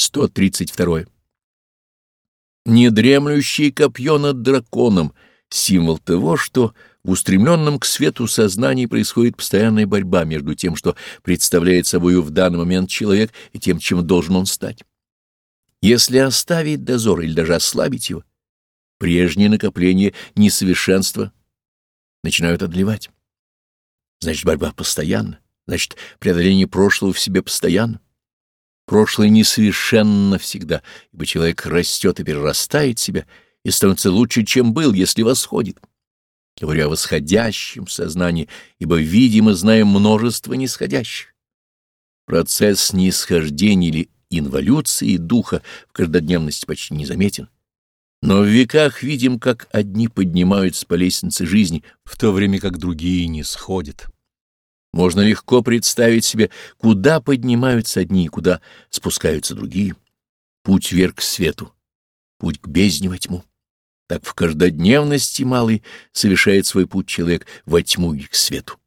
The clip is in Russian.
132. Недремлющее копье над драконом — символ того, что в устремленном к свету сознании происходит постоянная борьба между тем, что представляет собою в данный момент человек, и тем, чем должен он стать. Если оставить дозор или даже ослабить его, прежние накопления несовершенства начинают отливать. Значит, борьба постоянна, значит, преодоление прошлого в себе постоянно. Прошлое несовершенно всегда, ибо человек растет и перерастает себя и становится лучше, чем был, если восходит. Говорю о восходящем сознании, ибо видим и знаем множество нисходящих. Процесс нисхождения или инволюции духа в каждодневности почти незаметен. Но в веках видим, как одни поднимаются по лестнице жизни, в то время как другие не сходят. Можно легко представить себе, куда поднимаются одни и куда спускаются другие. Путь вверх к свету, путь к бездне во тьму. Так в каждодневности малый совершает свой путь человек во тьму и к свету.